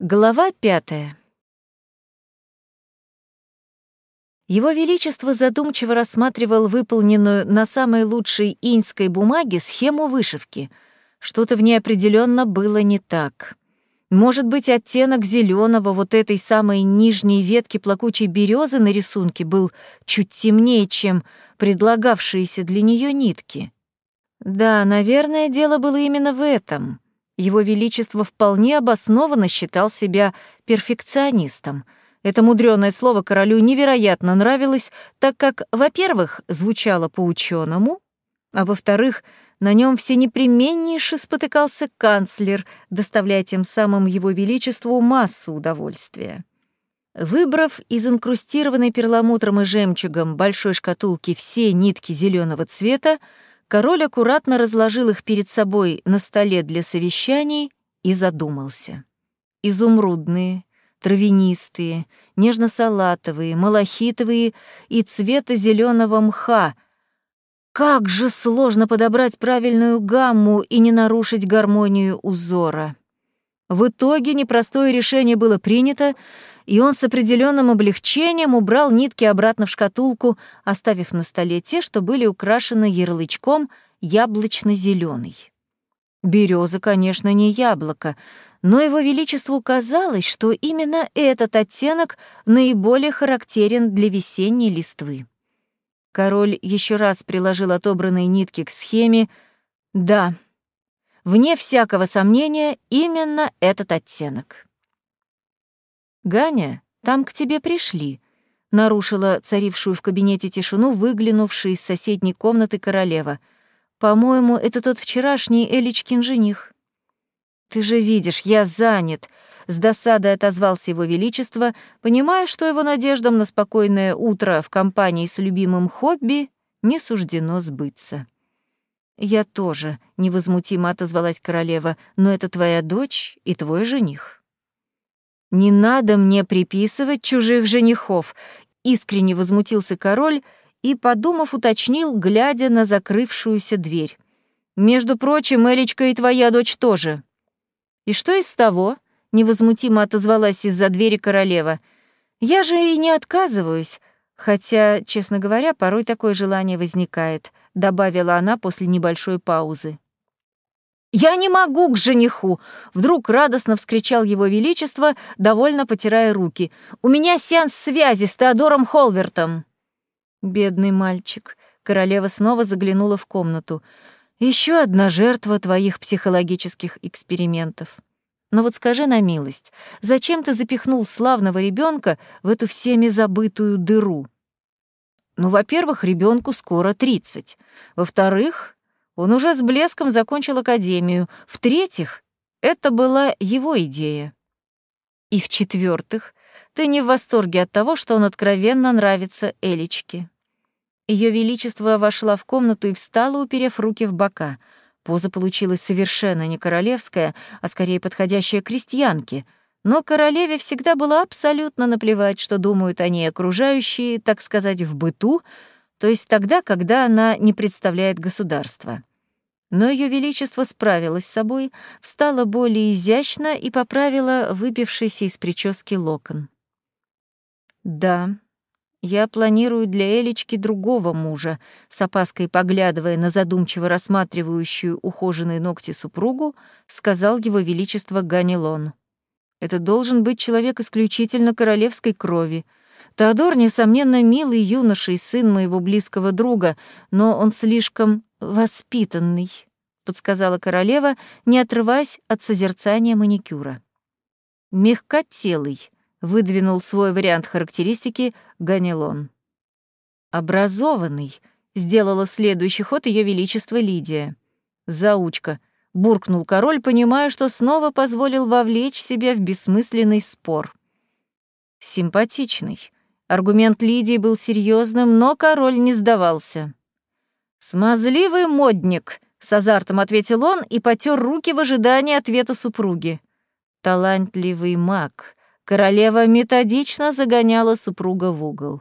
Глава пятая. Его Величество задумчиво рассматривал выполненную на самой лучшей иньской бумаге схему вышивки. Что-то в ней определенно было не так. Может быть, оттенок зеленого вот этой самой нижней ветки плакучей березы на рисунке был чуть темнее, чем предлагавшиеся для нее нитки. Да, наверное, дело было именно в этом. Его Величество вполне обоснованно считал себя перфекционистом — это мудреное слово королю невероятно нравилось, так как, во-первых, звучало по-ученому, а во-вторых, на нем все непременнейше спотыкался канцлер, доставляя тем самым его величеству массу удовольствия. Выбрав из инкрустированной перламутром и жемчугом большой шкатулки все нитки зеленого цвета, король аккуратно разложил их перед собой на столе для совещаний и задумался. Изумрудные, травянистые, нежно-салатовые, малахитовые и цвета зеленого мха. Как же сложно подобрать правильную гамму и не нарушить гармонию узора. В итоге непростое решение было принято, и он с определенным облегчением убрал нитки обратно в шкатулку, оставив на столе те, что были украшены ярлычком яблочно-зеленый. Береза, конечно, не яблоко, но его величеству казалось, что именно этот оттенок наиболее характерен для весенней листвы. Король еще раз приложил отобранные нитки к схеме. Да, вне всякого сомнения, именно этот оттенок. «Ганя, там к тебе пришли», — нарушила царившую в кабинете тишину выглянувшая из соседней комнаты королева. «По-моему, это тот вчерашний Эличкин жених». «Ты же видишь, я занят», — с досадой отозвался его величество, понимая, что его надеждам на спокойное утро в компании с любимым хобби не суждено сбыться. «Я тоже», — невозмутимо отозвалась королева, «но это твоя дочь и твой жених». «Не надо мне приписывать чужих женихов», — искренне возмутился король и, подумав, уточнил, глядя на закрывшуюся дверь. «Между прочим, Элечка и твоя дочь тоже». «И что из того?» — невозмутимо отозвалась из-за двери королева. «Я же и не отказываюсь, хотя, честно говоря, порой такое желание возникает», — добавила она после небольшой паузы. «Я не могу к жениху!» — вдруг радостно вскричал его величество, довольно потирая руки. «У меня сеанс связи с Теодором Холвертом!» «Бедный мальчик!» — королева снова заглянула в комнату. Еще одна жертва твоих психологических экспериментов. Но вот скажи на милость, зачем ты запихнул славного ребенка в эту всеми забытую дыру? Ну, во-первых, ребенку скоро 30. Во-вторых, он уже с блеском закончил академию. В-третьих, это была его идея. И в-четвертых, ты не в восторге от того, что он откровенно нравится Элечке. Ее Величество вошла в комнату и встала, уперев руки в бока. Поза получилась совершенно не королевская, а скорее подходящая крестьянке. Но королеве всегда было абсолютно наплевать, что думают о ней окружающие, так сказать, в быту, то есть тогда, когда она не представляет государства. Но Ее Величество справилось с собой, встала более изящно и поправила выбившийся из прически локон. «Да», я планирую для Элечки другого мужа, с опаской поглядывая на задумчиво рассматривающую ухоженные ногти супругу, сказал его величество Ганилон. Это должен быть человек исключительно королевской крови. Теодор, несомненно, милый юноша и сын моего близкого друга, но он слишком воспитанный, подсказала королева, не отрываясь от созерцания маникюра. Мягкотелый, выдвинул свой вариант характеристики Ганилон. «Образованный», — сделала следующий ход Ее Величество Лидия. «Заучка», — буркнул король, понимая, что снова позволил вовлечь себя в бессмысленный спор. «Симпатичный». Аргумент Лидии был серьезным, но король не сдавался. «Смазливый модник», — с азартом ответил он и потер руки в ожидании ответа супруги. «Талантливый маг», Королева методично загоняла супруга в угол.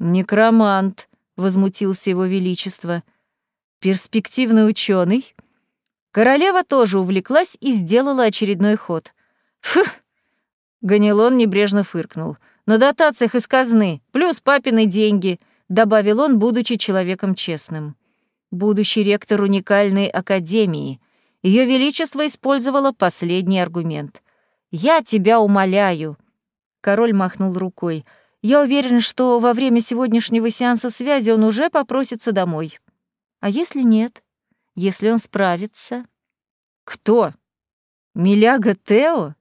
«Некромант», — возмутился его величество. «Перспективный ученый. Королева тоже увлеклась и сделала очередной ход. «Фух, Ганилон небрежно фыркнул. «На дотациях из казны, плюс папины деньги», — добавил он, будучи человеком честным. Будущий ректор уникальной академии. Ее Величество использовало последний аргумент. «Я тебя умоляю». Король махнул рукой. «Я уверен, что во время сегодняшнего сеанса связи он уже попросится домой. А если нет? Если он справится?» «Кто? Миляга Тео?»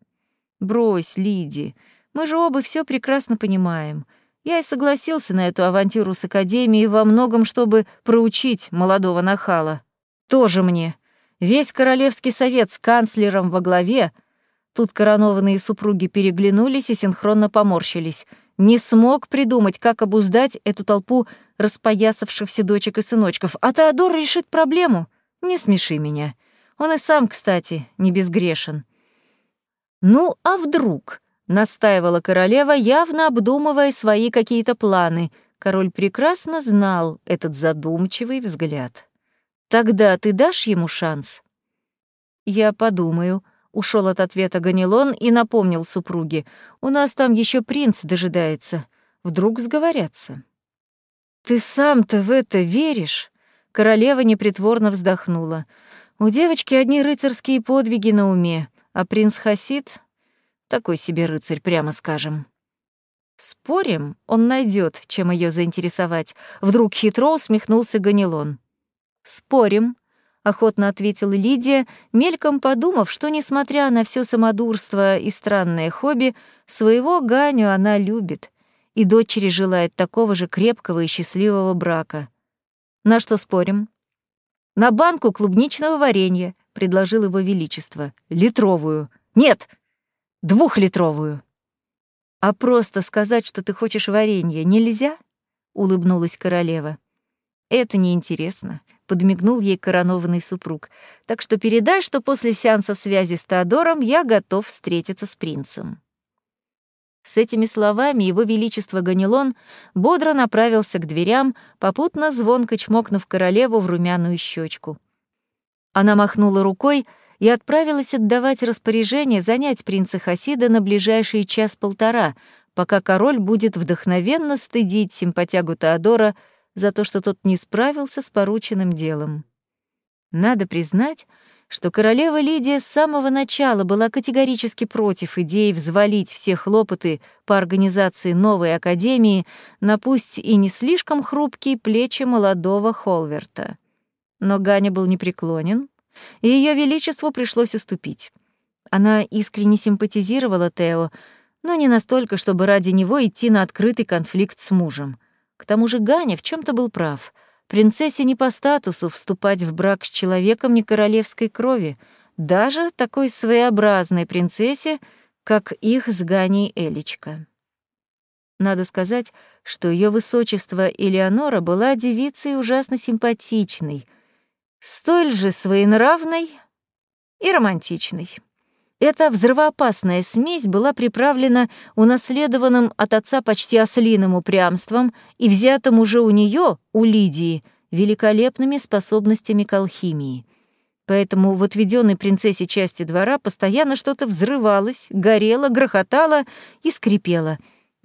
Брось, Лиди. Мы же оба все прекрасно понимаем. Я и согласился на эту авантюру с Академией во многом, чтобы проучить молодого нахала. Тоже мне. Весь Королевский совет с канцлером во главе Тут коронованные супруги переглянулись и синхронно поморщились. Не смог придумать, как обуздать эту толпу распоясавшихся дочек и сыночков. А Теодор решит проблему. Не смеши меня. Он и сам, кстати, не безгрешен. «Ну, а вдруг?» — настаивала королева, явно обдумывая свои какие-то планы. Король прекрасно знал этот задумчивый взгляд. «Тогда ты дашь ему шанс?» «Я подумаю», — ушел от ответа Ганилон и напомнил супруге. «У нас там еще принц дожидается. Вдруг сговорятся». «Ты сам-то в это веришь?» Королева непритворно вздохнула. «У девочки одни рыцарские подвиги на уме. А принц Хасид — такой себе рыцарь, прямо скажем. Спорим, он найдет, чем ее заинтересовать. Вдруг хитро усмехнулся Ганилон. Спорим, охотно ответила Лидия, мельком подумав, что, несмотря на все самодурство и странное хобби, своего Ганю она любит, и дочери желает такого же крепкого и счастливого брака. На что спорим? На банку клубничного варенья, предложил его величество. Литровую. Нет, двухлитровую. А просто сказать, что ты хочешь варенье, нельзя? улыбнулась королева. Это неинтересно, подмигнул ей коронованный супруг. Так что передай, что после сеанса связи с Теодором я готов встретиться с принцем. С этими словами его величество Ганилон бодро направился к дверям, попутно звонко чмокнув королеву в румяную щечку. Она махнула рукой и отправилась отдавать распоряжение занять принца Хасида на ближайший час-полтора, пока король будет вдохновенно стыдить симпатягу Теодора за то, что тот не справился с порученным делом. Надо признать, что королева Лидия с самого начала была категорически против идеи взвалить все хлопоты по организации новой академии на пусть и не слишком хрупкие плечи молодого Холверта. Но Ганя был непреклонен, и Ее Величеству пришлось уступить. Она искренне симпатизировала Тео, но не настолько, чтобы ради него идти на открытый конфликт с мужем. К тому же Ганя в чем то был прав. Принцессе не по статусу вступать в брак с человеком не королевской крови, даже такой своеобразной принцессе, как их с Ганей Элечка. Надо сказать, что ее высочество Элеонора была девицей ужасно симпатичной — столь же своенравной и романтичной. Эта взрывоопасная смесь была приправлена унаследованным от отца почти ослиным упрямством и взятым уже у нее, у Лидии, великолепными способностями к алхимии. Поэтому в отведенной принцессе части двора постоянно что-то взрывалось, горело, грохотало и скрипело.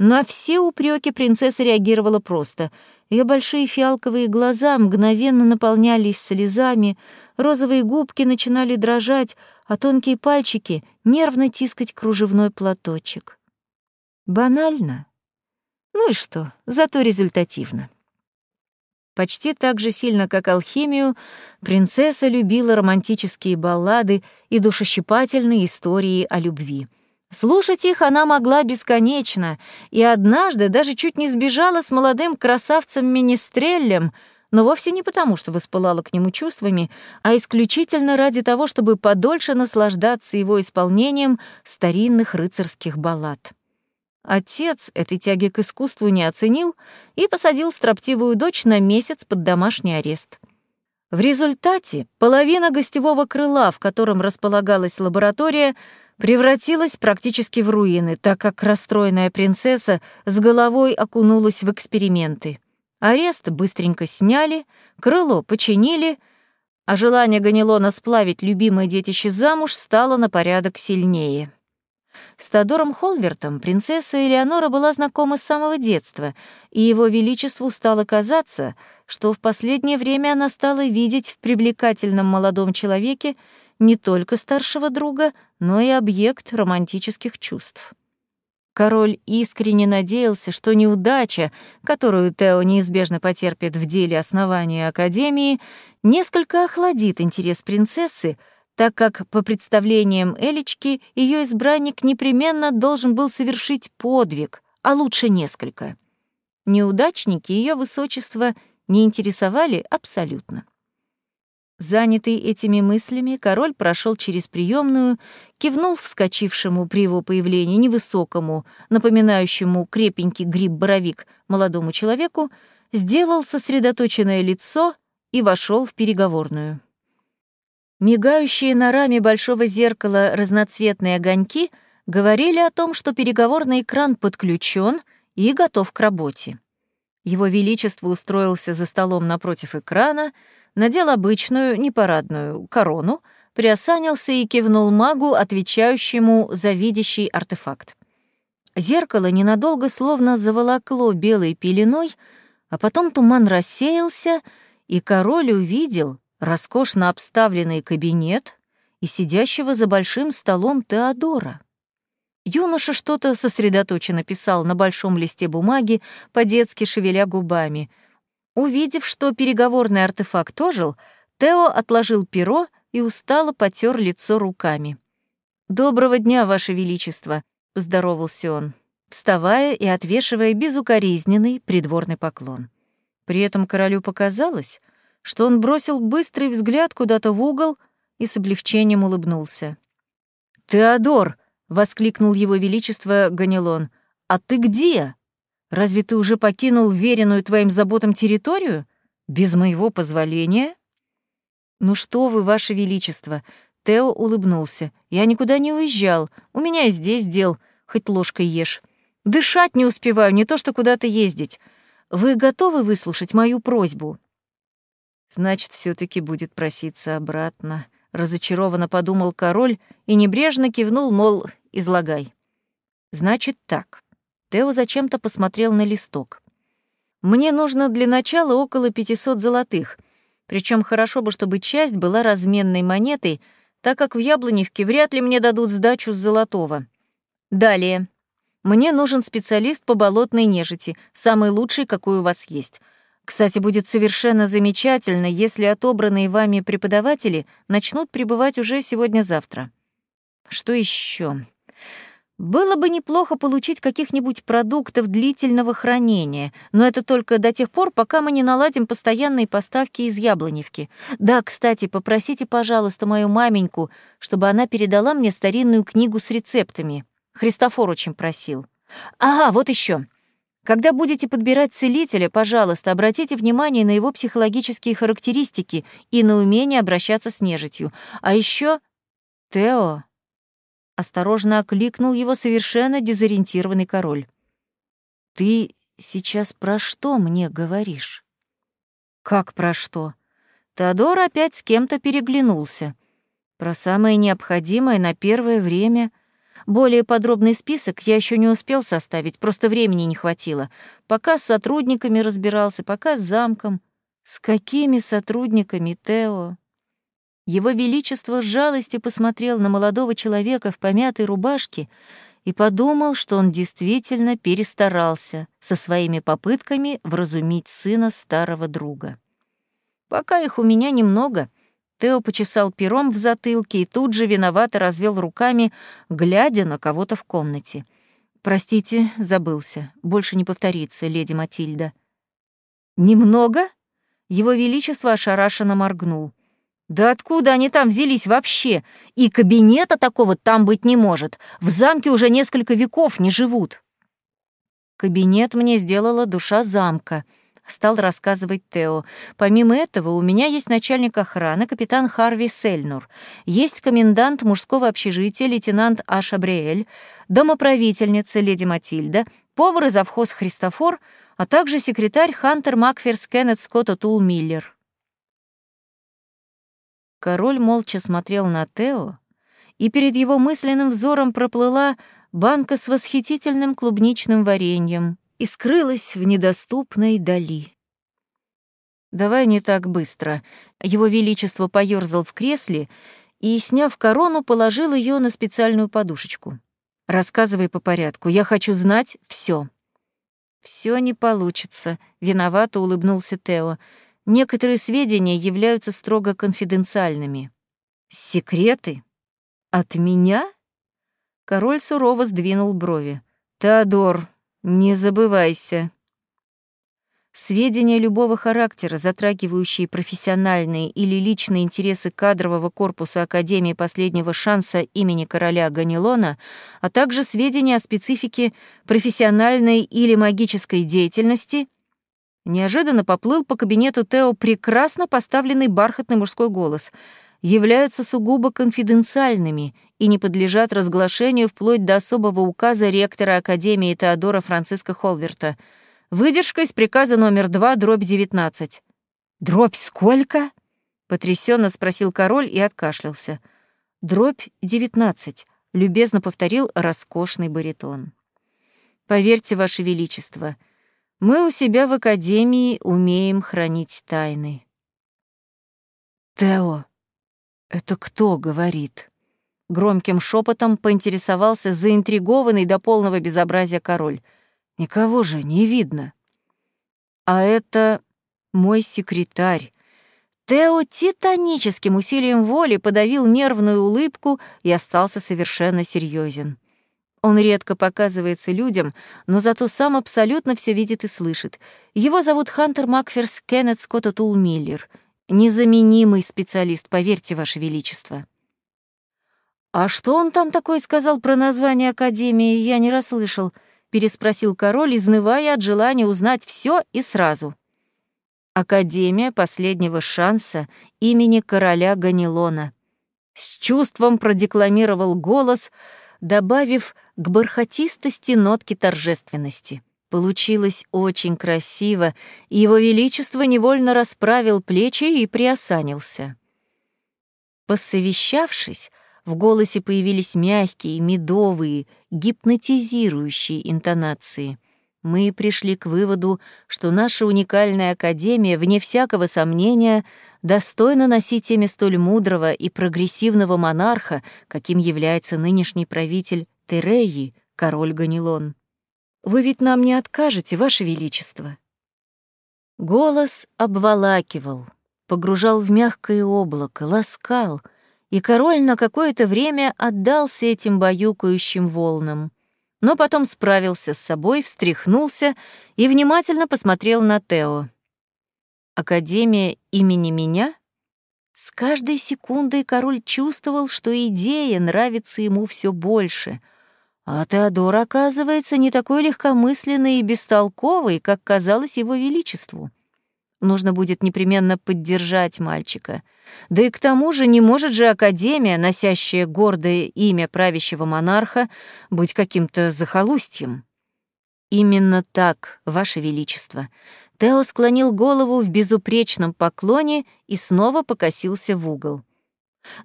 На все упреки принцесса реагировала просто — ее большие фиалковые глаза мгновенно наполнялись слезами, розовые губки начинали дрожать, а тонкие пальчики нервно тискать кружевной платочек. Банально? Ну и что, зато результативно. Почти так же сильно, как алхимию, принцесса любила романтические баллады и душещипательные истории о любви — Слушать их она могла бесконечно, и однажды даже чуть не сбежала с молодым красавцем-министрелем, но вовсе не потому, что воспылала к нему чувствами, а исключительно ради того, чтобы подольше наслаждаться его исполнением старинных рыцарских баллад. Отец этой тяги к искусству не оценил и посадил строптивую дочь на месяц под домашний арест. В результате половина гостевого крыла, в котором располагалась лаборатория, превратилась практически в руины, так как расстроенная принцесса с головой окунулась в эксперименты. Арест быстренько сняли, крыло починили, а желание Ганилона сплавить любимое детище замуж стало на порядок сильнее. С Тодором Холвертом принцесса Элеонора была знакома с самого детства, и его величеству стало казаться, что в последнее время она стала видеть в привлекательном молодом человеке не только старшего друга, но и объект романтических чувств. Король искренне надеялся, что неудача, которую Тео неизбежно потерпит в деле основания Академии, несколько охладит интерес принцессы, так как, по представлениям Элечки, ее избранник непременно должен был совершить подвиг, а лучше несколько. Неудачники ее высочества не интересовали абсолютно. Занятый этими мыслями, король прошел через приемную, кивнул вскочившему при его появлении невысокому, напоминающему крепенький гриб-боровик молодому человеку, сделал сосредоточенное лицо и вошел в переговорную. Мигающие на раме большого зеркала разноцветные огоньки говорили о том, что переговорный экран подключен и готов к работе. Его Величество устроился за столом напротив экрана, надел обычную, непарадную корону, приосанился и кивнул магу, отвечающему за видящий артефакт. Зеркало ненадолго словно заволокло белой пеленой, а потом туман рассеялся, и король увидел роскошно обставленный кабинет и сидящего за большим столом Теодора. Юноша что-то сосредоточенно писал на большом листе бумаги, по-детски шевеля губами — Увидев, что переговорный артефакт ожил, Тео отложил перо и устало потер лицо руками. «Доброго дня, Ваше Величество», — поздоровался он, вставая и отвешивая безукоризненный придворный поклон. При этом королю показалось, что он бросил быстрый взгляд куда-то в угол и с облегчением улыбнулся. «Теодор!» — воскликнул его величество Ганилон. «А ты где?» Разве ты уже покинул веренную твоим заботам территорию? Без моего позволения?» «Ну что вы, ваше величество!» Тео улыбнулся. «Я никуда не уезжал. У меня и здесь дел. Хоть ложкой ешь. Дышать не успеваю, не то что куда-то ездить. Вы готовы выслушать мою просьбу?» «Значит, все таки будет проситься обратно», — разочарованно подумал король и небрежно кивнул, мол, излагай. «Значит так. Тео зачем-то посмотрел на листок. «Мне нужно для начала около 500 золотых, причем хорошо бы, чтобы часть была разменной монетой, так как в Яблоневке вряд ли мне дадут сдачу с золотого. Далее. Мне нужен специалист по болотной нежити, самый лучший, какой у вас есть. Кстати, будет совершенно замечательно, если отобранные вами преподаватели начнут пребывать уже сегодня-завтра. Что еще? Было бы неплохо получить каких-нибудь продуктов длительного хранения, но это только до тех пор, пока мы не наладим постоянные поставки из Яблоневки. Да, кстати, попросите, пожалуйста, мою маменьку, чтобы она передала мне старинную книгу с рецептами. Христофор очень просил. Ага, вот еще. Когда будете подбирать целителя, пожалуйста, обратите внимание на его психологические характеристики и на умение обращаться с нежитью. А еще, Тео, осторожно окликнул его совершенно дезориентированный король. «Ты сейчас про что мне говоришь?» «Как про что?» Теодор опять с кем-то переглянулся. «Про самое необходимое на первое время. Более подробный список я еще не успел составить, просто времени не хватило. Пока с сотрудниками разбирался, пока с замком. С какими сотрудниками, Тео?» Его Величество с жалостью посмотрел на молодого человека в помятой рубашке и подумал, что он действительно перестарался со своими попытками вразумить сына старого друга. «Пока их у меня немного», Тео почесал пером в затылке и тут же виновато развел руками, глядя на кого-то в комнате. «Простите, забылся. Больше не повторится, леди Матильда». «Немного?» Его Величество ошарашенно моргнул. Да откуда они там взялись вообще? И кабинета такого там быть не может. В замке уже несколько веков не живут. Кабинет мне сделала душа замка, стал рассказывать Тео. Помимо этого, у меня есть начальник охраны, капитан Харви Сельнур, есть комендант мужского общежития, лейтенант Аша Бриэль, домоправительница леди Матильда, повар и завхоз Христофор, а также секретарь Хантер Макферс Кеннет Скотт Тул Миллер. Король молча смотрел на Тео, и перед его мысленным взором проплыла банка с восхитительным клубничным вареньем и скрылась в недоступной дали. «Давай не так быстро». Его Величество поёрзал в кресле и, сняв корону, положил ее на специальную подушечку. «Рассказывай по порядку. Я хочу знать все. Все не получится», — виновато улыбнулся Тео. «Некоторые сведения являются строго конфиденциальными». «Секреты? От меня?» Король сурово сдвинул брови. «Теодор, не забывайся». Сведения любого характера, затрагивающие профессиональные или личные интересы кадрового корпуса Академии последнего шанса имени короля Ганилона, а также сведения о специфике профессиональной или магической деятельности, неожиданно поплыл по кабинету Тео прекрасно поставленный бархатный мужской голос, являются сугубо конфиденциальными и не подлежат разглашению вплоть до особого указа ректора Академии Теодора Франциска Холверта — Выдержка из приказа номер два, дробь девятнадцать. «Дробь сколько?» — потрясенно спросил король и откашлялся. «Дробь девятнадцать», — любезно повторил роскошный баритон. «Поверьте, Ваше Величество, мы у себя в Академии умеем хранить тайны». «Тео, это кто говорит?» Громким шепотом поинтересовался заинтригованный до полного безобразия король — Никого же не видно. А это мой секретарь. Тео титаническим усилием воли подавил нервную улыбку и остался совершенно серьезен. Он редко показывается людям, но зато сам абсолютно все видит и слышит. Его зовут Хантер Макферс Кеннет Скотт Тул Миллер. Незаменимый специалист, поверьте, Ваше Величество. А что он там такое сказал про название Академии, я не расслышал переспросил король, изнывая от желания узнать все и сразу. Академия последнего шанса имени короля Ганилона. С чувством продекламировал голос, добавив к бархатистости нотки торжественности. Получилось очень красиво, и его величество невольно расправил плечи и приосанился. Посовещавшись, в голосе появились мягкие, медовые, гипнотизирующие интонации. Мы пришли к выводу, что наша уникальная академия, вне всякого сомнения, достойна носить имя столь мудрого и прогрессивного монарха, каким является нынешний правитель Тереи, король Ганилон. Вы ведь нам не откажете, Ваше Величество. Голос обволакивал, погружал в мягкое облако, ласкал — и король на какое-то время отдался этим баюкающим волнам. Но потом справился с собой, встряхнулся и внимательно посмотрел на Тео. «Академия имени меня?» С каждой секундой король чувствовал, что идея нравится ему все больше. А Теодор, оказывается, не такой легкомысленный и бестолковый, как казалось его величеству. Нужно будет непременно поддержать мальчика. Да и к тому же не может же Академия, носящая гордое имя правящего монарха, быть каким-то захолустьем. Именно так, Ваше Величество. Тео склонил голову в безупречном поклоне и снова покосился в угол.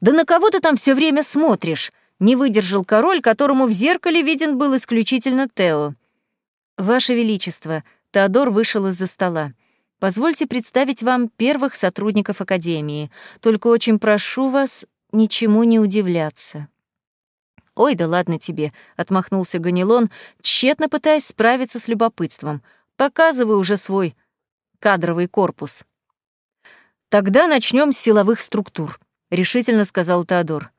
«Да на кого ты там все время смотришь?» — не выдержал король, которому в зеркале виден был исключительно Тео. «Ваше Величество», — Теодор вышел из-за стола. Позвольте представить вам первых сотрудников Академии. Только очень прошу вас ничему не удивляться». «Ой, да ладно тебе», — отмахнулся Ганилон, тщетно пытаясь справиться с любопытством. «Показывай уже свой кадровый корпус». «Тогда начнем с силовых структур», — решительно сказал Теодор.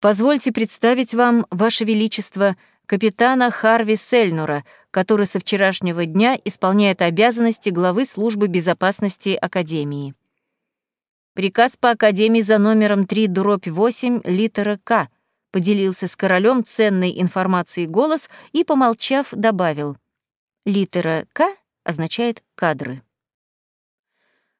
«Позвольте представить вам, Ваше Величество, капитана Харви Сельнора, который со вчерашнего дня исполняет обязанности главы службы безопасности Академии. Приказ по Академии за номером 3 дробь 8 литера К поделился с королем ценной информацией голос и, помолчав, добавил. Литера К означает «кадры».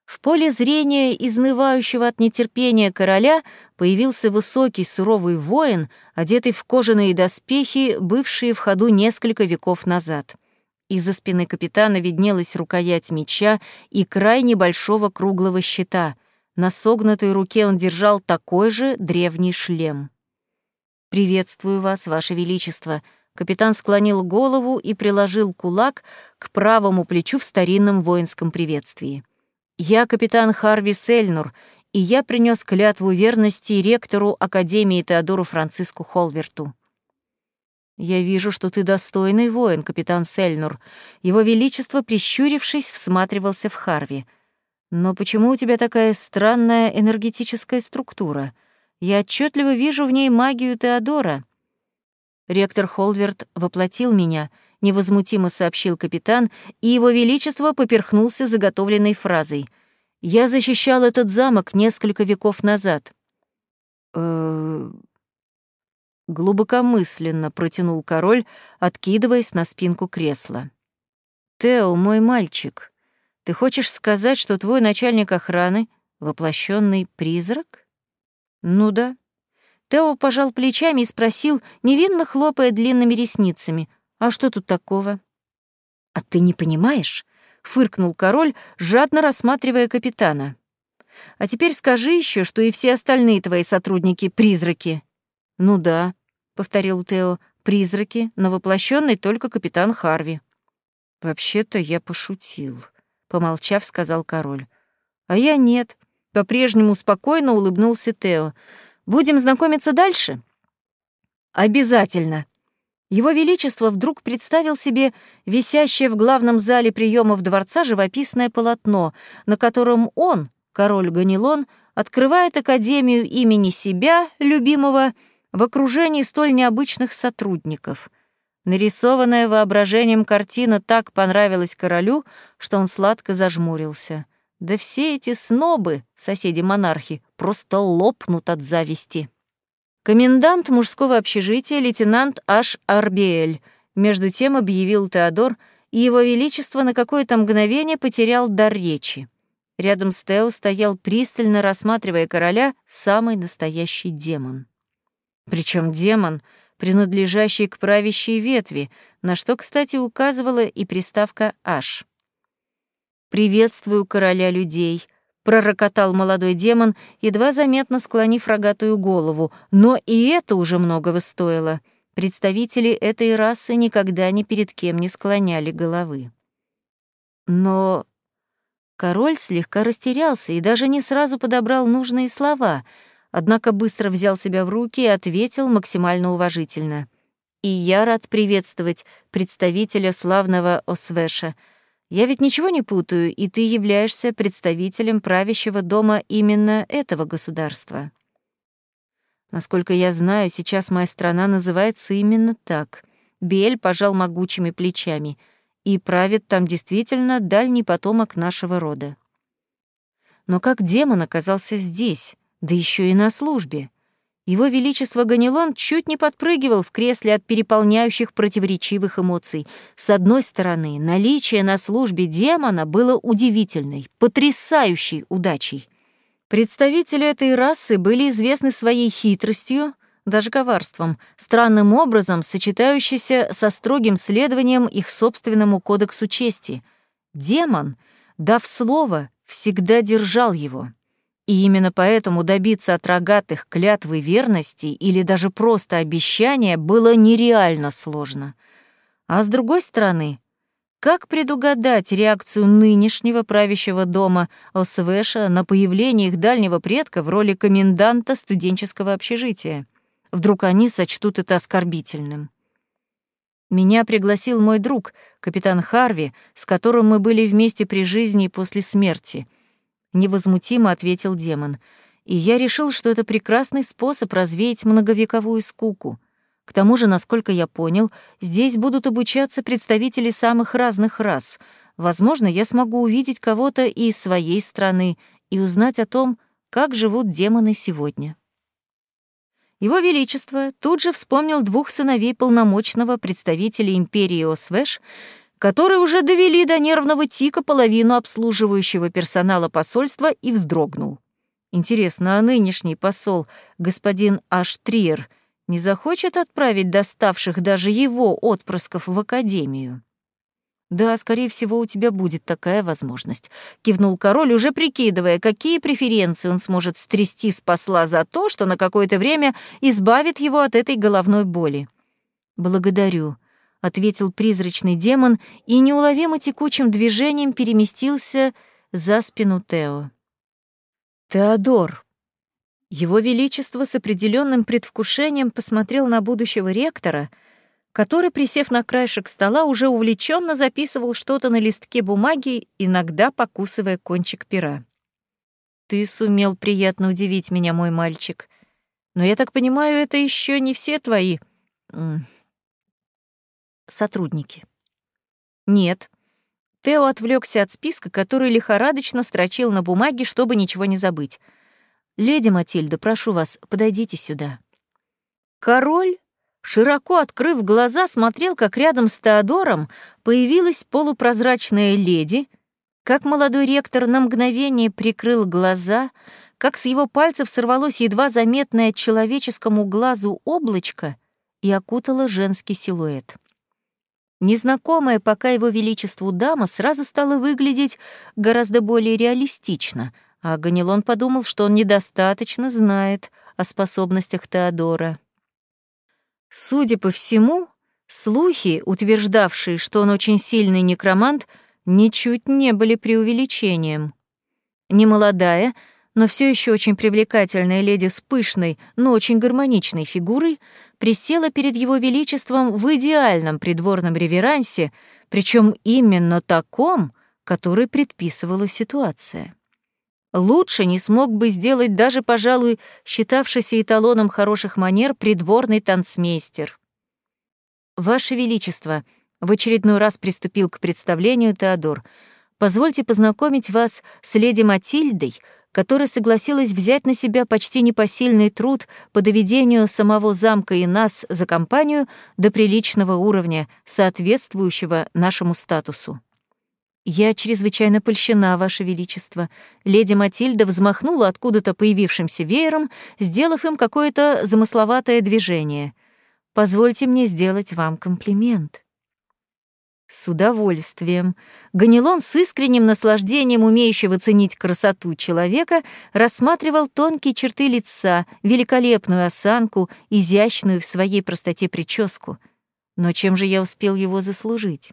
В поле зрения изнывающего от нетерпения короля появился высокий суровый воин, одетый в кожаные доспехи, бывшие в ходу несколько веков назад. Из-за спины капитана виднелась рукоять меча и край небольшого круглого щита. На согнутой руке он держал такой же древний шлем. «Приветствую вас, Ваше Величество», Капитан склонил голову и приложил кулак к правому плечу в старинном воинском приветствии. «Я капитан Харви Сельнур, и я принес клятву верности ректору Академии Теодору Франциску Холверту». «Я вижу, что ты достойный воин, капитан Сельнур». Его Величество, прищурившись, всматривался в Харви. «Но почему у тебя такая странная энергетическая структура? Я отчетливо вижу в ней магию Теодора». Ректор Холверт воплотил меня, невозмутимо сообщил капитан, и его величество поперхнулся заготовленной фразой. Я защищал этот замок несколько веков назад. Э глубокомысленно протянул король, откидываясь на спинку кресла. Тео, мой мальчик, ты хочешь сказать, что твой начальник охраны воплощенный призрак? Ну да. Тео пожал плечами и спросил, невинно хлопая длинными ресницами, «А что тут такого?» «А ты не понимаешь?» — фыркнул король, жадно рассматривая капитана. «А теперь скажи еще, что и все остальные твои сотрудники — призраки». «Ну да», — повторил Тео, — «призраки, но воплощенный только капитан Харви». «Вообще-то я пошутил», — помолчав, сказал король. «А я нет», — по-прежнему спокойно улыбнулся Тео. Будем знакомиться дальше? Обязательно. Его Величество вдруг представил себе висящее в главном зале приемов дворца живописное полотно, на котором он, король Ганилон, открывает Академию имени себя, любимого, в окружении столь необычных сотрудников. Нарисованная воображением картина так понравилась королю, что он сладко зажмурился. Да все эти снобы, соседи-монархи, просто лопнут от зависти. Комендант мужского общежития лейтенант Аш Арбиэль между тем объявил Теодор, и его величество на какое-то мгновение потерял дар речи. Рядом с Тео стоял, пристально рассматривая короля, самый настоящий демон. Причем демон, принадлежащий к правящей ветви, на что, кстати, указывала и приставка «аш». «Приветствую короля людей», — пророкотал молодой демон, едва заметно склонив рогатую голову. Но и это уже многого стоило. Представители этой расы никогда ни перед кем не склоняли головы. Но король слегка растерялся и даже не сразу подобрал нужные слова, однако быстро взял себя в руки и ответил максимально уважительно. «И я рад приветствовать представителя славного Освеша», я ведь ничего не путаю, и ты являешься представителем правящего дома именно этого государства. Насколько я знаю, сейчас моя страна называется именно так. Бель пожал могучими плечами, и правит там действительно дальний потомок нашего рода. Но как демон оказался здесь, да еще и на службе? Его Величество Ганилон чуть не подпрыгивал в кресле от переполняющих противоречивых эмоций. С одной стороны, наличие на службе демона было удивительной, потрясающей удачей. Представители этой расы были известны своей хитростью, даже коварством, странным образом сочетающейся со строгим следованием их собственному кодексу чести. Демон, дав слово, всегда держал его. И именно поэтому добиться от рогатых клятвы верности или даже просто обещания было нереально сложно. А с другой стороны, как предугадать реакцию нынешнего правящего дома Освеша на появление их дальнего предка в роли коменданта студенческого общежития? Вдруг они сочтут это оскорбительным. Меня пригласил мой друг, капитан Харви, с которым мы были вместе при жизни и после смерти — невозмутимо ответил демон. И я решил, что это прекрасный способ развеять многовековую скуку. К тому же, насколько я понял, здесь будут обучаться представители самых разных рас. Возможно, я смогу увидеть кого-то из своей страны и узнать о том, как живут демоны сегодня. Его Величество тут же вспомнил двух сыновей полномочного представителя империи Освеш, которые уже довели до нервного тика половину обслуживающего персонала посольства и вздрогнул. Интересно, а нынешний посол, господин Аштриер, не захочет отправить доставших даже его отпрысков в академию? Да, скорее всего, у тебя будет такая возможность, кивнул король, уже прикидывая, какие преференции он сможет стрясти с посла за то, что на какое-то время избавит его от этой головной боли. Благодарю, ответил призрачный демон и неуловимо текучим движением переместился за спину Тео. Теодор. Его величество с определенным предвкушением посмотрел на будущего ректора — который, присев на краешек стола, уже увлеченно записывал что-то на листке бумаги, иногда покусывая кончик пера. «Ты сумел приятно удивить меня, мой мальчик. Но я так понимаю, это еще не все твои... сотрудники». «Нет». Тео отвлекся от списка, который лихорадочно строчил на бумаге, чтобы ничего не забыть. «Леди Матильда, прошу вас, подойдите сюда». Король широко открыв глаза, смотрел, как рядом с Теодором появилась полупрозрачная леди, как молодой ректор на мгновение прикрыл глаза, как с его пальцев сорвалось едва заметное человеческому глазу облачко и окутало женский силуэт. Незнакомая пока его величеству дама сразу стала выглядеть гораздо более реалистично, а Ганилон подумал, что он недостаточно знает о способностях Теодора. Судя по всему, слухи, утверждавшие, что он очень сильный некромант, ничуть не были преувеличением. Немолодая, но все еще очень привлекательная леди с пышной, но очень гармоничной фигурой присела перед его величеством в идеальном придворном реверансе, причем именно таком, который предписывала ситуация. Лучше не смог бы сделать даже, пожалуй, считавшийся эталоном хороших манер придворный танцмейстер. «Ваше Величество», — в очередной раз приступил к представлению Теодор, «позвольте познакомить вас с леди Матильдой, которая согласилась взять на себя почти непосильный труд по доведению самого замка и нас за компанию до приличного уровня, соответствующего нашему статусу. «Я чрезвычайно польщена, Ваше Величество». Леди Матильда взмахнула откуда-то появившимся веером, сделав им какое-то замысловатое движение. «Позвольте мне сделать вам комплимент». С удовольствием. Ганилон с искренним наслаждением умеющего ценить красоту человека рассматривал тонкие черты лица, великолепную осанку, изящную в своей простоте прическу. Но чем же я успел его заслужить?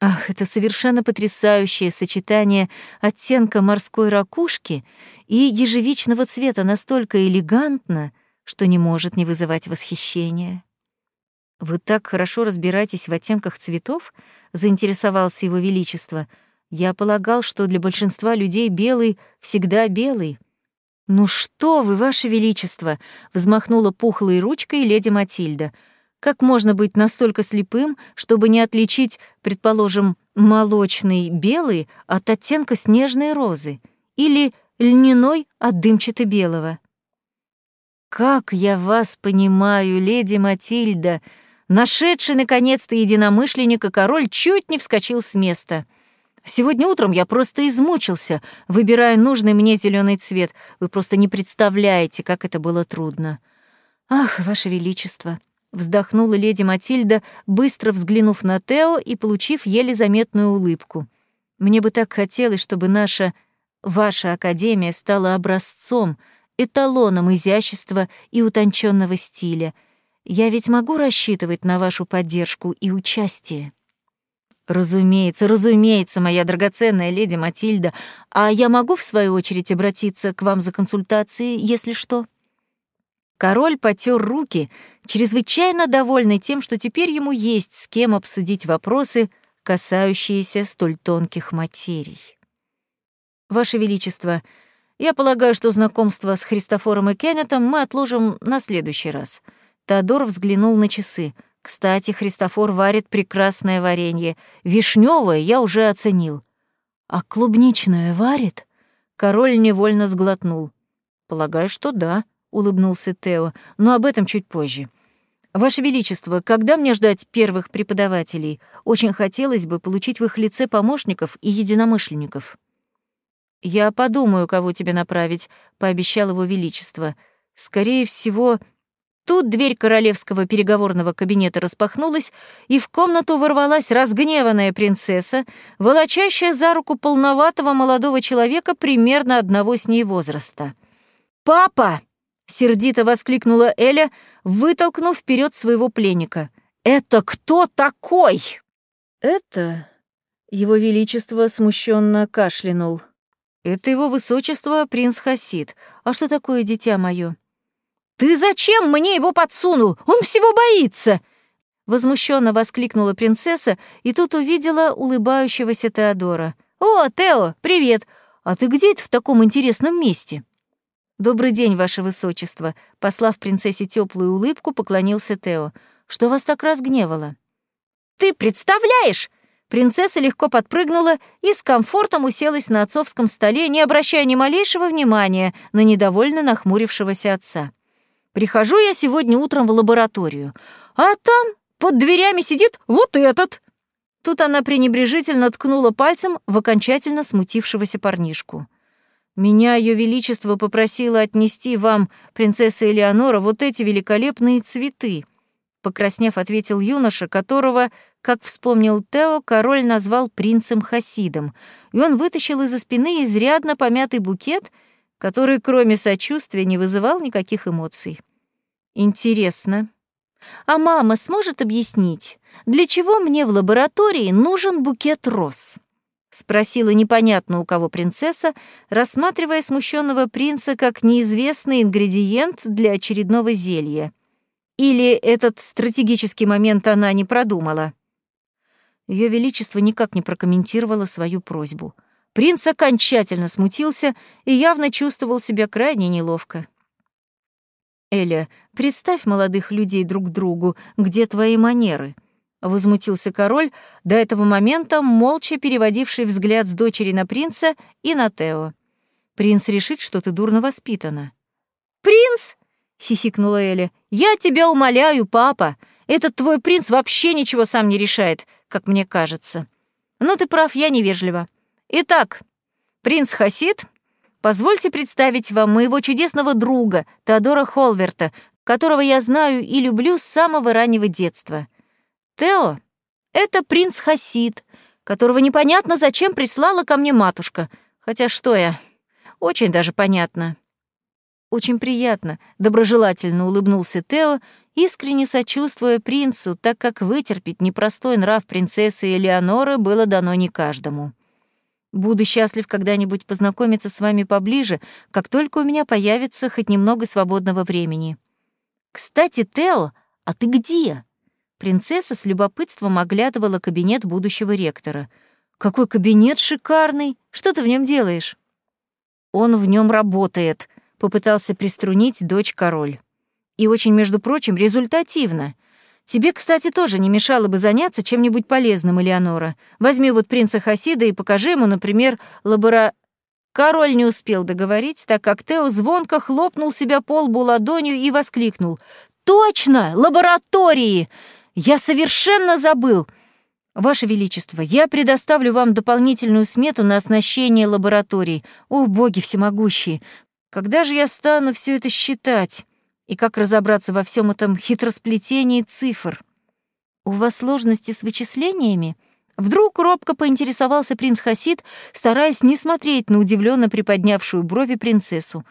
Ах, это совершенно потрясающее сочетание оттенка морской ракушки и ежевичного цвета настолько элегантно, что не может не вызывать восхищения. «Вы так хорошо разбираетесь в оттенках цветов?» — заинтересовался его величество. «Я полагал, что для большинства людей белый всегда белый». «Ну что вы, ваше величество!» — взмахнула пухлой ручкой леди Матильда — как можно быть настолько слепым, чтобы не отличить, предположим, молочный белый от оттенка снежной розы или льняной от дымчато-белого? «Как я вас понимаю, леди Матильда!» Нашедший, наконец-то, единомышленника король чуть не вскочил с места. Сегодня утром я просто измучился, выбирая нужный мне зеленый цвет. Вы просто не представляете, как это было трудно. Ах, ваше величество, Вздохнула леди Матильда, быстро взглянув на Тео и получив еле заметную улыбку. «Мне бы так хотелось, чтобы наша, ваша академия стала образцом, эталоном изящества и утонченного стиля. Я ведь могу рассчитывать на вашу поддержку и участие». «Разумеется, разумеется, моя драгоценная леди Матильда. А я могу, в свою очередь, обратиться к вам за консультацией, если что?» Король потер руки, чрезвычайно довольный тем, что теперь ему есть с кем обсудить вопросы, касающиеся столь тонких материй. «Ваше Величество, я полагаю, что знакомство с Христофором и Кеннетом мы отложим на следующий раз». Теодор взглянул на часы. «Кстати, Христофор варит прекрасное варенье. Вишневое я уже оценил». «А клубничное варит?» Король невольно сглотнул. «Полагаю, что да», улыбнулся Тео, но об этом чуть позже. Ваше Величество, когда мне ждать первых преподавателей? Очень хотелось бы получить в их лице помощников и единомышленников. Я подумаю, кого тебе направить, пообещал его Величество. Скорее всего, Тут дверь королевского переговорного кабинета распахнулась, и в комнату ворвалась разгневанная принцесса, волочащая за руку полноватого молодого человека примерно одного с ней возраста. «Папа!» — сердито воскликнула Эля, вытолкнув вперед своего пленника. «Это кто такой?» «Это...» — его величество смущенно кашлянул. «Это его высочество принц Хасид. А что такое, дитя мое?» «Ты зачем мне его подсунул? Он всего боится!» Возмущенно воскликнула принцесса и тут увидела улыбающегося Теодора. «О, Тео, привет! А ты где это в таком интересном месте?» «Добрый день, ваше высочество!» Послав принцессе теплую улыбку, поклонился Тео. «Что вас так разгневало?» «Ты представляешь?» Принцесса легко подпрыгнула и с комфортом уселась на отцовском столе, не обращая ни малейшего внимания на недовольно нахмурившегося отца. Прихожу я сегодня утром в лабораторию, а там под дверями сидит вот этот. Тут она пренебрежительно ткнула пальцем в окончательно смутившегося парнишку. Меня Ее Величество попросило отнести вам, принцесса Элеонора, вот эти великолепные цветы. Покраснев, ответил юноша, которого, как вспомнил Тео, король назвал принцем Хасидом, и он вытащил из-за спины изрядно помятый букет — который, кроме сочувствия, не вызывал никаких эмоций. Интересно. А мама сможет объяснить, для чего мне в лаборатории нужен букет роз? Спросила непонятно у кого принцесса, рассматривая смущенного принца как неизвестный ингредиент для очередного зелья. Или этот стратегический момент она не продумала? Ее Величество никак не прокомментировало свою просьбу. Принц окончательно смутился и явно чувствовал себя крайне неловко. «Эля, представь молодых людей друг другу, где твои манеры?» — возмутился король, до этого момента молча переводивший взгляд с дочери на принца и на Тео. «Принц решит, что ты дурно воспитана». «Принц?» — хихикнула Эля. «Я тебя умоляю, папа. Этот твой принц вообще ничего сам не решает, как мне кажется. Но ты прав, я невежлива. Итак, принц Хасид, позвольте представить вам моего чудесного друга Теодора Холверта, которого я знаю и люблю с самого раннего детства. Тео — это принц Хасид, которого непонятно зачем прислала ко мне матушка. Хотя что я, очень даже понятно. Очень приятно, доброжелательно улыбнулся Тео, искренне сочувствуя принцу, так как вытерпеть непростой нрав принцессы Элеоноры было дано не каждому. Буду счастлив когда-нибудь познакомиться с вами поближе, как только у меня появится хоть немного свободного времени. Кстати, Тео, а ты где? Принцесса с любопытством оглядывала кабинет будущего ректора. Какой кабинет шикарный! Что ты в нем делаешь? Он в нем работает, попытался приструнить дочь король. И очень, между прочим, результативно. Тебе, кстати, тоже не мешало бы заняться чем-нибудь полезным, Элеонора. Возьми вот принца Хасида и покажи ему, например, лабора...» Король не успел договорить, так как Тео звонко хлопнул себя по лбу ладонью и воскликнул. «Точно! Лаборатории! Я совершенно забыл!» «Ваше Величество, я предоставлю вам дополнительную смету на оснащение лабораторий. О, боги всемогущие! Когда же я стану все это считать?» И как разобраться во всем этом хитросплетении цифр? У вас сложности с вычислениями? Вдруг робко поинтересовался принц Хасид, стараясь не смотреть на удивленно приподнявшую брови принцессу.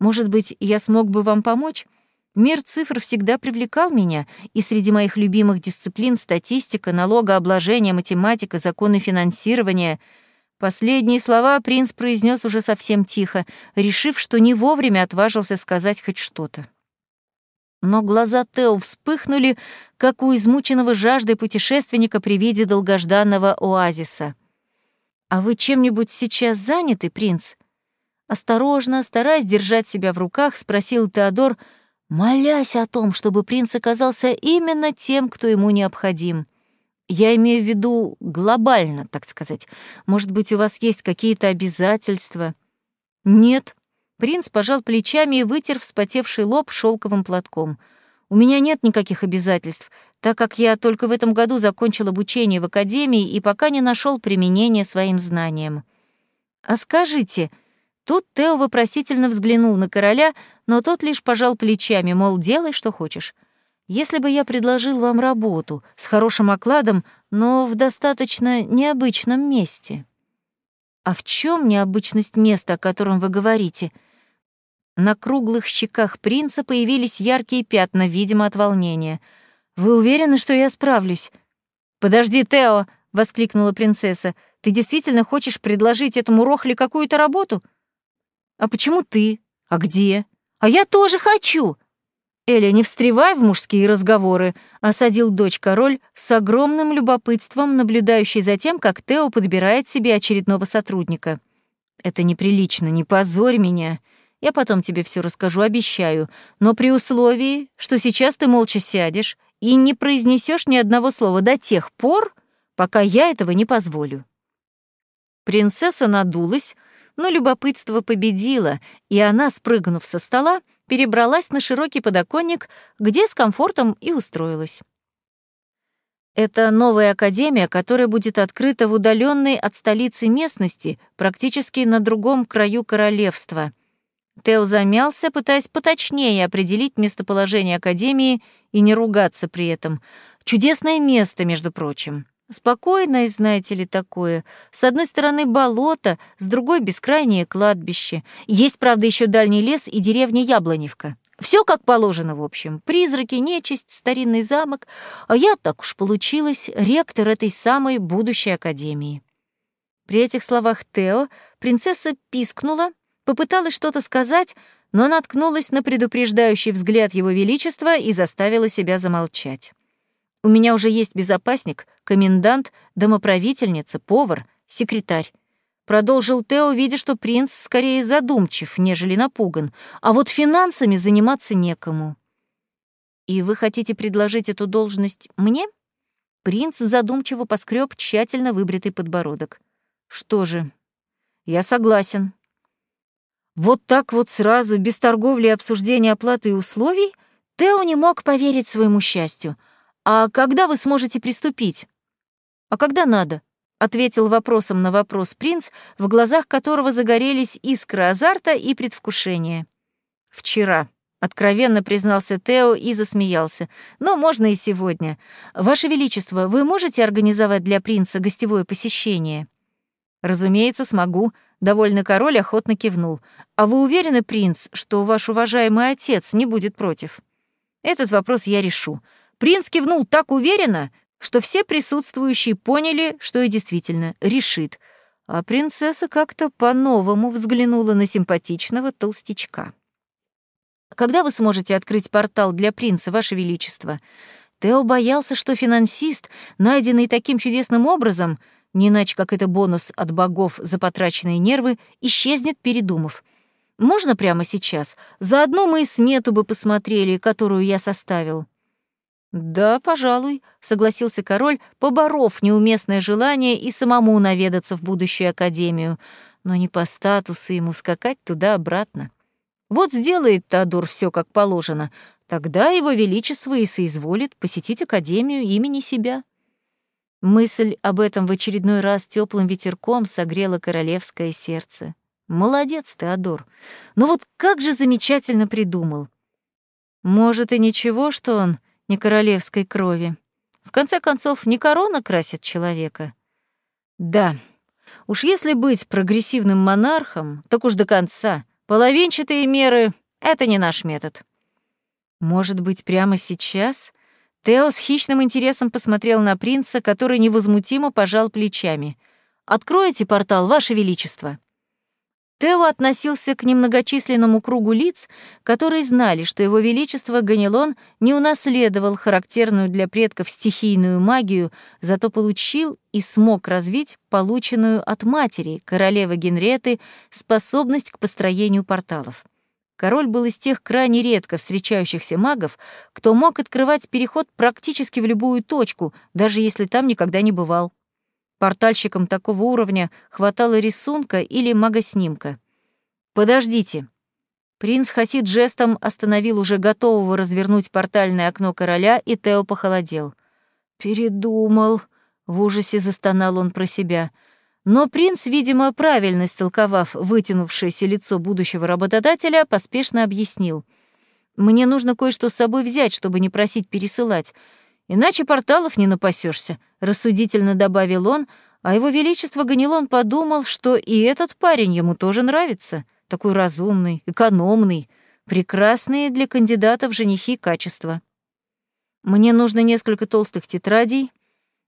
Может быть, я смог бы вам помочь? Мир цифр всегда привлекал меня, и среди моих любимых дисциплин статистика, налогообложение, математика, законы финансирования. Последние слова принц произнес уже совсем тихо, решив, что не вовремя отважился сказать хоть что-то. Но глаза Тео вспыхнули, как у измученного жаждой путешественника при виде долгожданного оазиса. «А вы чем-нибудь сейчас заняты, принц?» Осторожно, стараясь держать себя в руках, спросил Теодор, молясь о том, чтобы принц оказался именно тем, кто ему необходим. Я имею в виду глобально, так сказать. Может быть, у вас есть какие-то обязательства? Нет, Принц пожал плечами и вытер вспотевший лоб шелковым платком. «У меня нет никаких обязательств, так как я только в этом году закончил обучение в академии и пока не нашел применения своим знаниям. А скажите, Тут Тео вопросительно взглянул на короля, но тот лишь пожал плечами, мол, делай, что хочешь. Если бы я предложил вам работу с хорошим окладом, но в достаточно необычном месте. А в чем необычность места, о котором вы говорите? На круглых щеках принца появились яркие пятна, видимо, от волнения. Вы уверены, что я справлюсь? Подожди, Тео, воскликнула принцесса. Ты действительно хочешь предложить этому Рохле какую-то работу? А почему ты? А где? А я тоже хочу. Эля, не встревай в мужские разговоры, осадил дочь король с огромным любопытством, наблюдающий за тем, как Тео подбирает себе очередного сотрудника. Это неприлично, не позорь меня. Я потом тебе все расскажу, обещаю, но при условии, что сейчас ты молча сядешь и не произнесешь ни одного слова до тех пор, пока я этого не позволю. Принцесса надулась, но любопытство победило, и она, спрыгнув со стола, перебралась на широкий подоконник, где с комфортом и устроилась. Это новая академия, которая будет открыта в удаленной от столицы местности, практически на другом краю королевства. Тео замялся, пытаясь поточнее определить местоположение академии и не ругаться при этом. Чудесное место, между прочим. Спокойное, знаете ли, такое. С одной стороны болото, с другой — бескрайнее кладбище. Есть, правда, еще дальний лес и деревня Яблоневка. Все как положено, в общем. Призраки, нечисть, старинный замок. А я, так уж получилось, ректор этой самой будущей академии. При этих словах Тео принцесса пискнула, попыталась что-то сказать, но наткнулась на предупреждающий взгляд его величества и заставила себя замолчать. У меня уже есть безопасник, комендант, домоправительница, повар, секретарь. Продолжил Тео, видя, что принц скорее задумчив, нежели напуган, а вот финансами заниматься некому. «И вы хотите предложить эту должность мне?» Принц задумчиво поскреб тщательно выбритый подбородок. «Что же, я согласен». Вот так вот сразу, без торговли и обсуждения оплаты и условий, Тео не мог поверить своему счастью. «А когда вы сможете приступить?» «А когда надо?» — ответил вопросом на вопрос принц, в глазах которого загорелись искры азарта и предвкушения. «Вчера», — откровенно признался Тео и засмеялся. «Но можно и сегодня. Ваше Величество, вы можете организовать для принца гостевое посещение?» «Разумеется, смогу», — довольный король охотно кивнул. «А вы уверены, принц, что ваш уважаемый отец не будет против?» «Этот вопрос я решу. Принц кивнул так уверенно, что все присутствующие поняли, что и действительно решит, а принцесса как-то по-новому взглянула на симпатичного толстячка. «Когда вы сможете открыть портал для принца, Ваше Величество?» Тео боялся, что финансист, найденный таким чудесным образом, не иначе как это бонус от богов за потраченные нервы, исчезнет, передумав. «Можно прямо сейчас? Заодно мы и смету бы посмотрели, которую я составил». «Да, пожалуй», — согласился король, поборов неуместное желание и самому наведаться в будущую академию, но не по статусу ему скакать туда-обратно. Вот сделает Теодор все как положено, тогда его величество и соизволит посетить академию имени себя. Мысль об этом в очередной раз теплым ветерком согрела королевское сердце. Молодец, Теодор. Но вот как же замечательно придумал. Может, и ничего, что он не королевской крови. В конце концов, не корона красит человека. Да, уж если быть прогрессивным монархом, так уж до конца. Половинчатые меры — это не наш метод. Может быть, прямо сейчас? Тео с хищным интересом посмотрел на принца, который невозмутимо пожал плечами. «Откройте портал, Ваше Величество!» Тео относился к немногочисленному кругу лиц, которые знали, что его величество Ганилон не унаследовал характерную для предков стихийную магию, зато получил и смог развить полученную от матери, королевы Генреты, способность к построению порталов. Король был из тех крайне редко встречающихся магов, кто мог открывать переход практически в любую точку, даже если там никогда не бывал. Портальщикам такого уровня хватало рисунка или магоснимка. «Подождите». Принц Хасид жестом остановил уже готового развернуть портальное окно короля, и Тео похолодел. «Передумал», — в ужасе застонал он про себя. Но принц, видимо, правильно истолковав вытянувшееся лицо будущего работодателя, поспешно объяснил. «Мне нужно кое-что с собой взять, чтобы не просить пересылать. Иначе порталов не напасешься, рассудительно добавил он, а его величество Ганилон подумал, что и этот парень ему тоже нравится. Такой разумный, экономный, прекрасные для кандидатов женихи качества. Мне нужно несколько толстых тетрадей,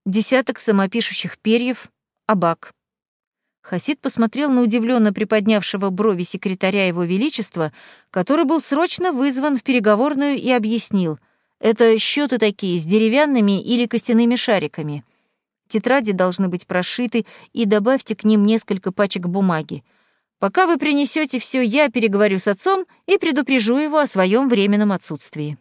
десяток самопишущих перьев, абак. Хасид посмотрел на удивленно приподнявшего брови секретаря Его Величества, который был срочно вызван в переговорную и объяснил. Это счеты такие, с деревянными или костяными шариками. Тетради должны быть прошиты, и добавьте к ним несколько пачек бумаги. Пока вы принесете все, я переговорю с отцом и предупрежу его о своем временном отсутствии.